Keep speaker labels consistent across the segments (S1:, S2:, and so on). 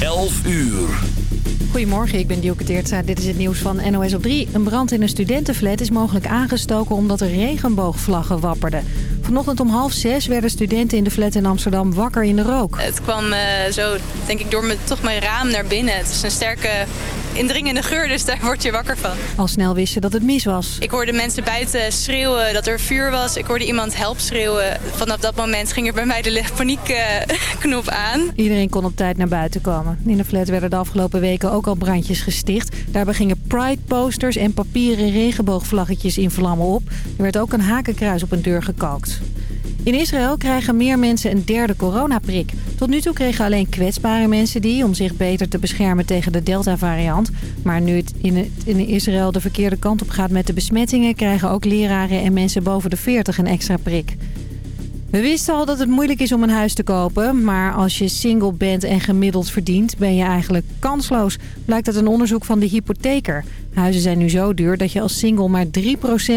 S1: 11 uur.
S2: Goedemorgen, ik ben Dielke Teertza. Dit is het nieuws van NOS op 3. Een brand in een studentenflat is mogelijk aangestoken omdat er regenboogvlaggen wapperden. Vanochtend om half zes werden studenten in de flat in Amsterdam wakker in de rook.
S3: Het kwam uh, zo, denk ik, door me, toch mijn raam naar binnen. Het is een sterke indringende geur, dus daar word je wakker van.
S2: Al snel wist je dat het mis was.
S3: Ik hoorde mensen buiten schreeuwen dat er vuur was. Ik hoorde iemand help schreeuwen. Vanaf dat moment ging er bij mij de paniekknop uh, aan.
S2: Iedereen kon op tijd naar buiten komen. In de flat werden de afgelopen weken ook al brandjes gesticht. Daarbij gingen pride-posters en papieren regenboogvlaggetjes in vlammen op. Er werd ook een hakenkruis op een deur gekalkt. In Israël krijgen meer mensen een derde coronaprik. Tot nu toe kregen alleen kwetsbare mensen die... om zich beter te beschermen tegen de Delta-variant. Maar nu het in, in Israël de verkeerde kant op gaat met de besmettingen... krijgen ook leraren en mensen boven de 40 een extra prik. We wisten al dat het moeilijk is om een huis te kopen. Maar als je single bent en gemiddeld verdient, ben je eigenlijk kansloos. Blijkt uit een onderzoek van de hypotheker. Huizen zijn nu zo duur dat je als single maar 3%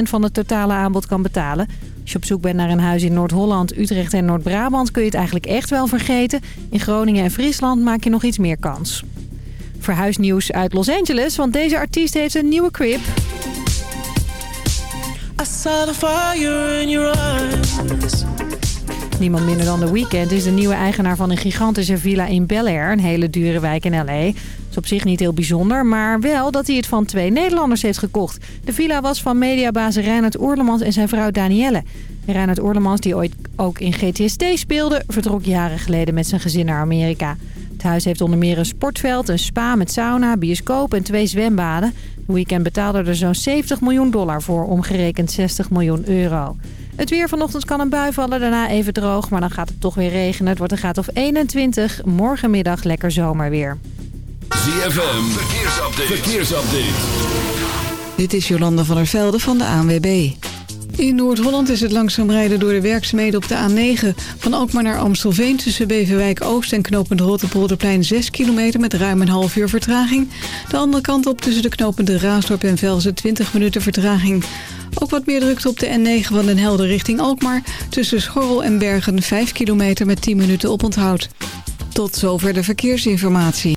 S2: van het totale aanbod kan betalen. Als je op zoek bent naar een huis in Noord-Holland, Utrecht en Noord-Brabant... kun je het eigenlijk echt wel vergeten. In Groningen en Friesland maak je nog iets meer kans. Verhuisnieuws uit Los Angeles, want deze artiest heeft een nieuwe crib. I saw the fire in your eyes. Niemand minder dan The Weeknd is de nieuwe eigenaar van een gigantische villa in Bel Air. Een hele dure wijk in L.A. Op zich niet heel bijzonder, maar wel dat hij het van twee Nederlanders heeft gekocht. De villa was van mediabaas Reinhard Oerlemans en zijn vrouw Danielle. Reinhard Oerlemans, die ooit ook in GTST speelde, vertrok jaren geleden met zijn gezin naar Amerika. Het huis heeft onder meer een sportveld, een spa met sauna, bioscoop en twee zwembaden. The Weeknd betaalde er zo'n 70 miljoen dollar voor, omgerekend 60 miljoen euro. Het weer vanochtend kan een bui vallen, daarna even droog, maar dan gaat het toch weer regenen. Het wordt een graad of 21. Morgenmiddag lekker zomerweer.
S1: ZFM, verkeersupdate. verkeersupdate.
S4: Dit is Jolanda van der Velde van de ANWB. In Noord-Holland is het langzaam rijden door de werkzaamheden op de A9. Van Alkmaar naar Amstelveen tussen Beverwijk Oost en knooppunt Rotterpolderplein 6 kilometer met ruim een half uur vertraging. De andere kant op tussen de knooppunten Raasdorp en Velzen 20 minuten vertraging. Ook wat meer drukte op de N9 van Den Helder richting Alkmaar. Tussen Schorrel en Bergen 5 kilometer met 10 minuten oponthoud. Tot zover de verkeersinformatie.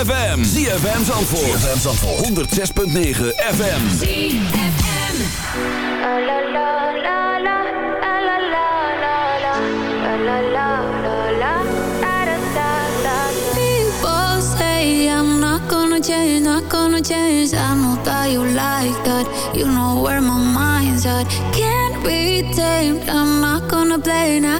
S1: ZFM. ZFM Zandvoort. ZFM Zandvoort. 106.9 FM.
S5: People say I'm not gonna change, not gonna change. I know that you like that. You know where my mind's at. Can't be tamed. I'm not gonna play, not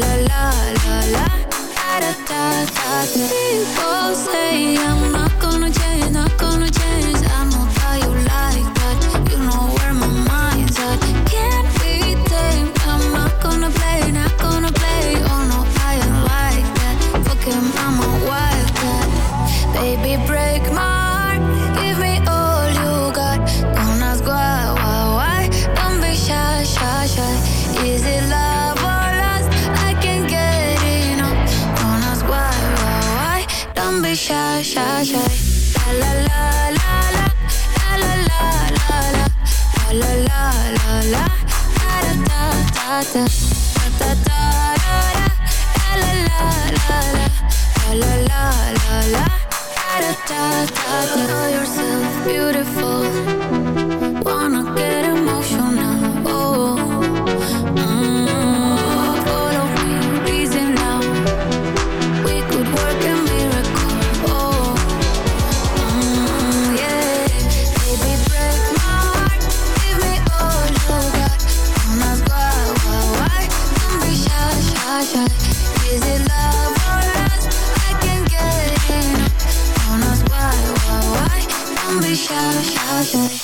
S5: la la la la. Da da da da People say I'm not
S6: show, show, show.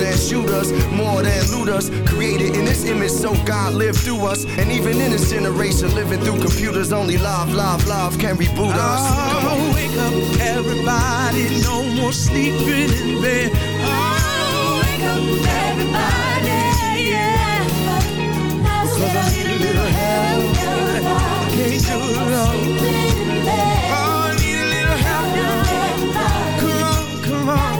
S7: than shooters, more than looters. Created in this image so God lived through us. And even in this generation, living through computers, only love, love, love can reboot us. Come on.
S6: Oh, wake up, everybody. No more sleeping in bed. Oh,
S8: Wake up, everybody, yeah.
S6: Cause I need a little help. Can't do it alone. Oh, I need a little help, y'all. Come on, come on, come on,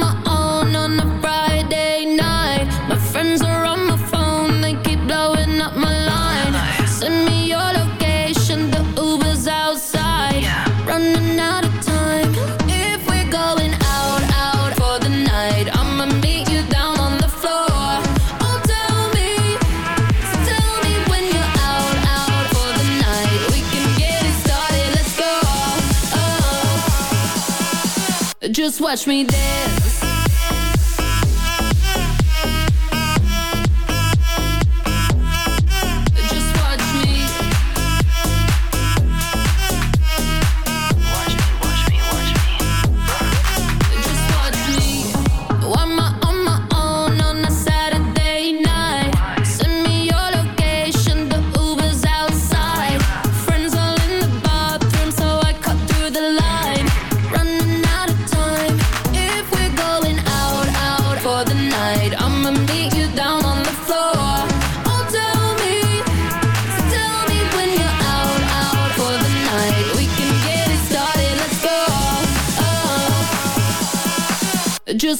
S5: Just watch me dance.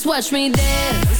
S5: Just watch me
S9: dance.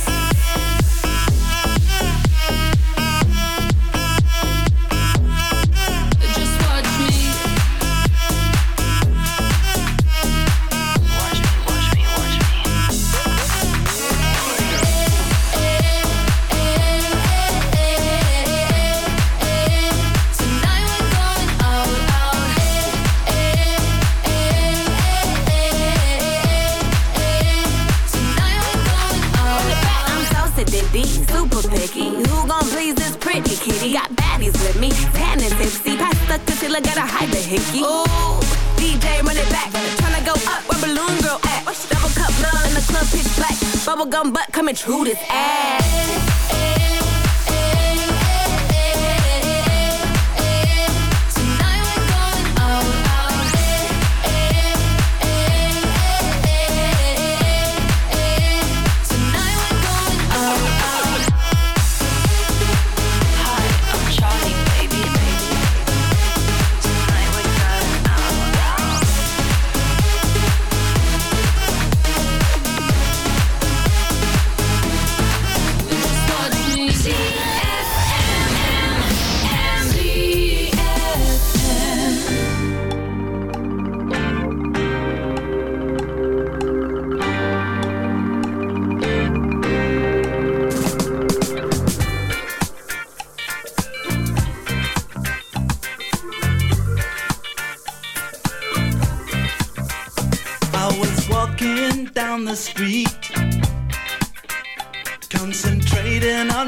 S8: damage who this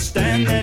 S10: Stand there.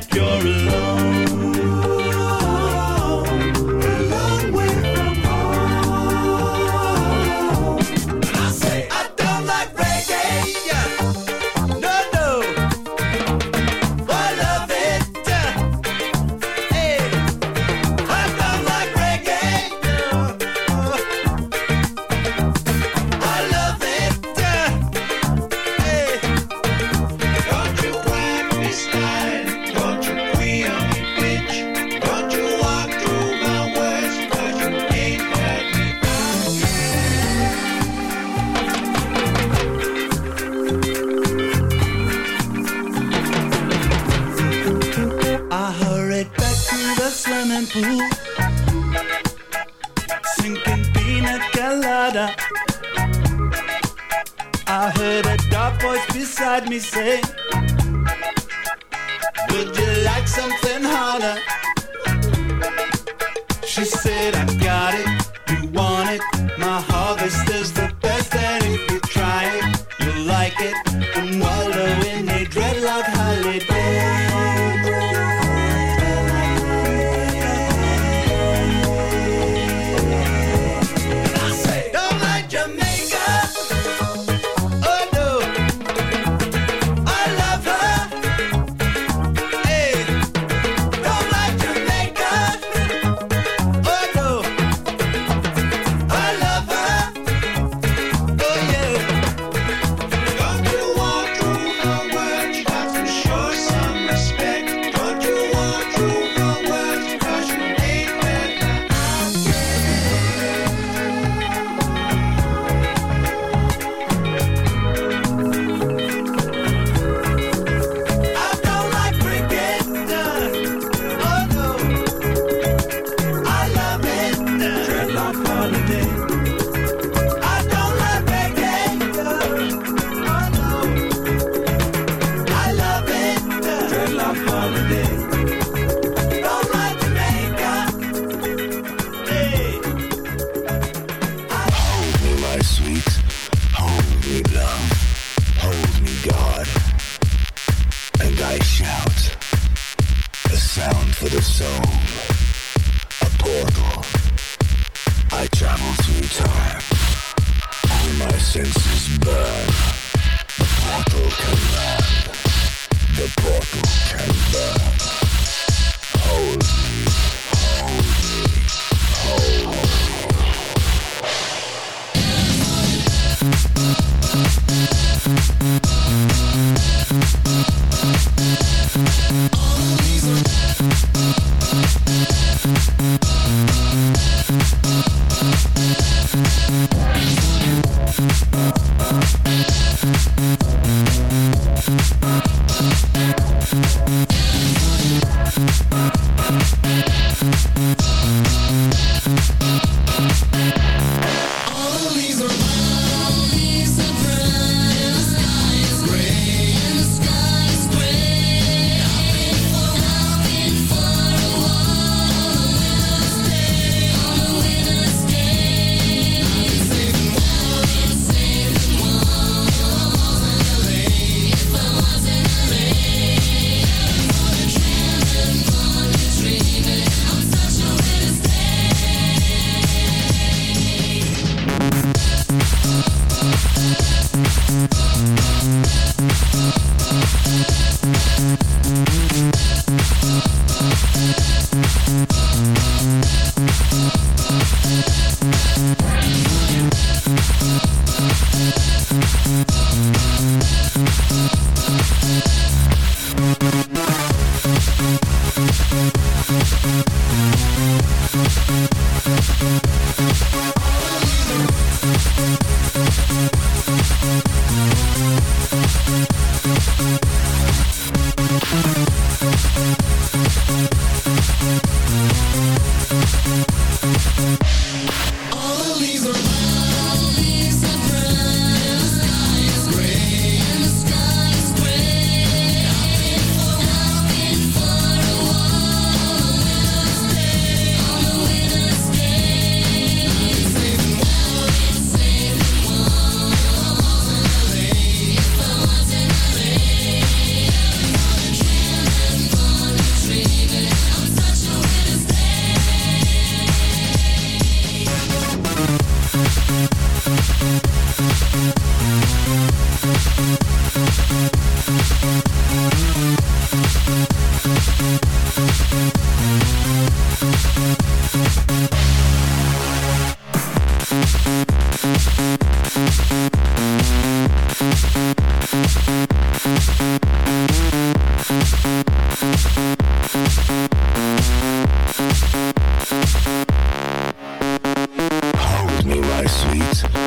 S10: Beats.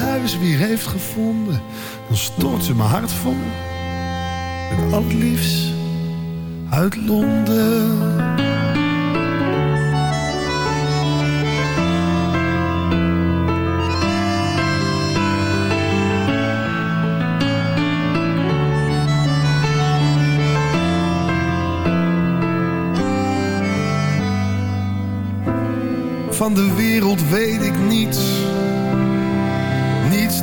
S10: huis weer heeft gevonden, dan stort ze mijn hart vol. Het liefst uit Londen. Van de wereld weet ik niets.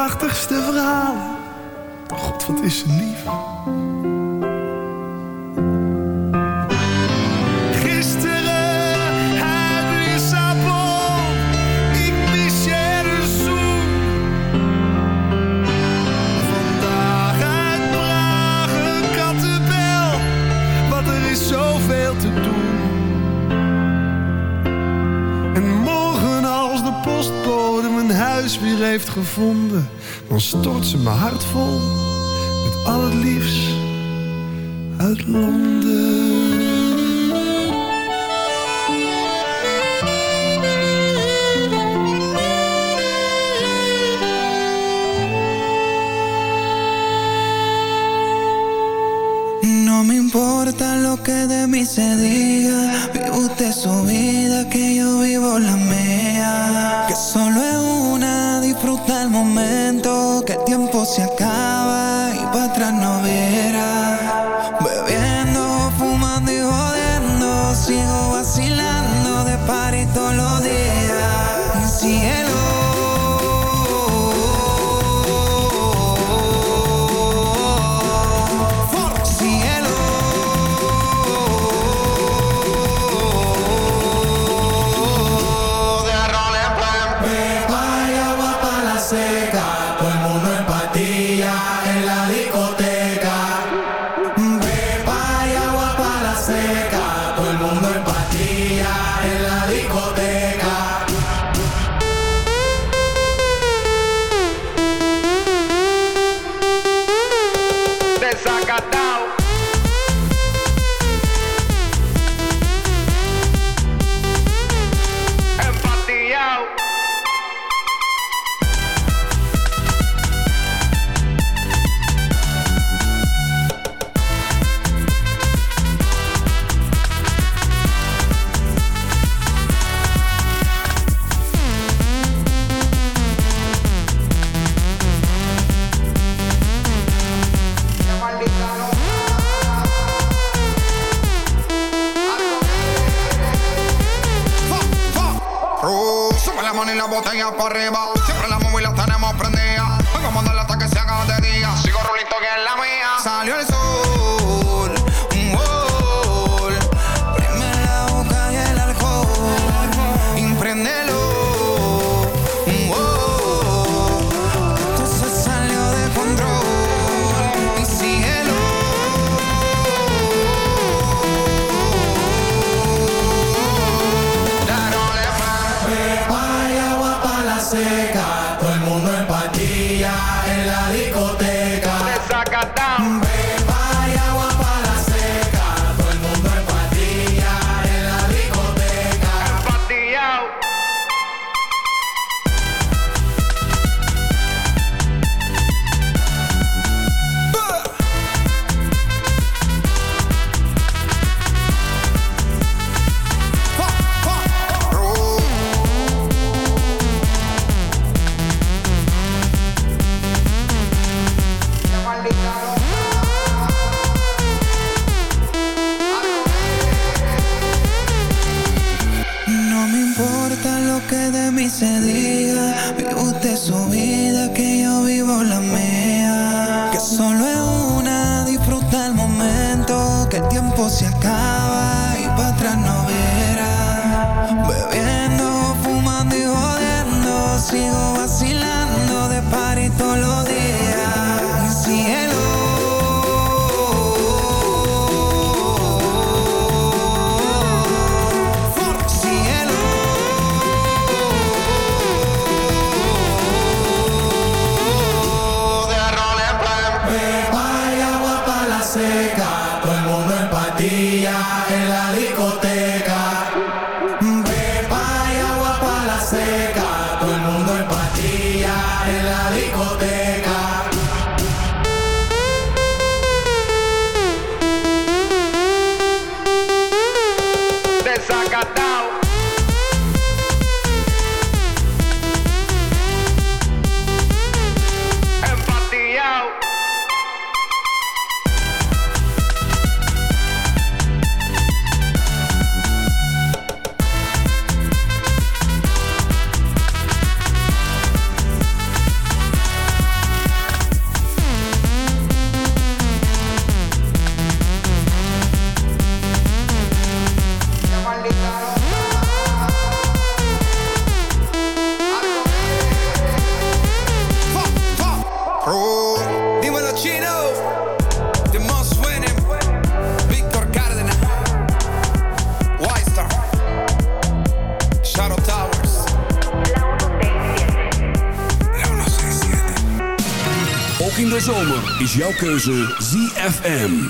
S10: Prachtigste verhalen. God, wat is lief. Gisteren uit Lissabon. Huis weer heeft gevonden, dan stort ze mijn hart vol met al het liefst uit Londen.
S11: No me importa lo que de mí se diga. Vive usted su vida, que yo vivo la mía. Que solo es una, disfruta el momento. Que el tiempo se acaba y para atrás no viera.
S12: Arriba.
S1: Keuze ZFM.